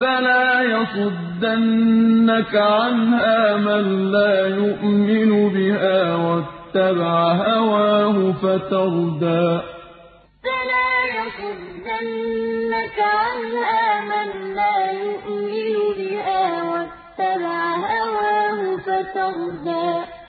فَلَا يَصُدَّنَّكَ عَنْهَا مَن لَّا يُؤْمِنُ بِهَا وَاتَّبَعَ هَوَاهُ فَتَرْدَىٰ. فَلَا يَصُدَّنَّكَ عَنْهَا مَن لَّا يُؤْمِنُ بِهَا وَاتَّبَعَ هَوَاهُ فَتَرْدَىٰ.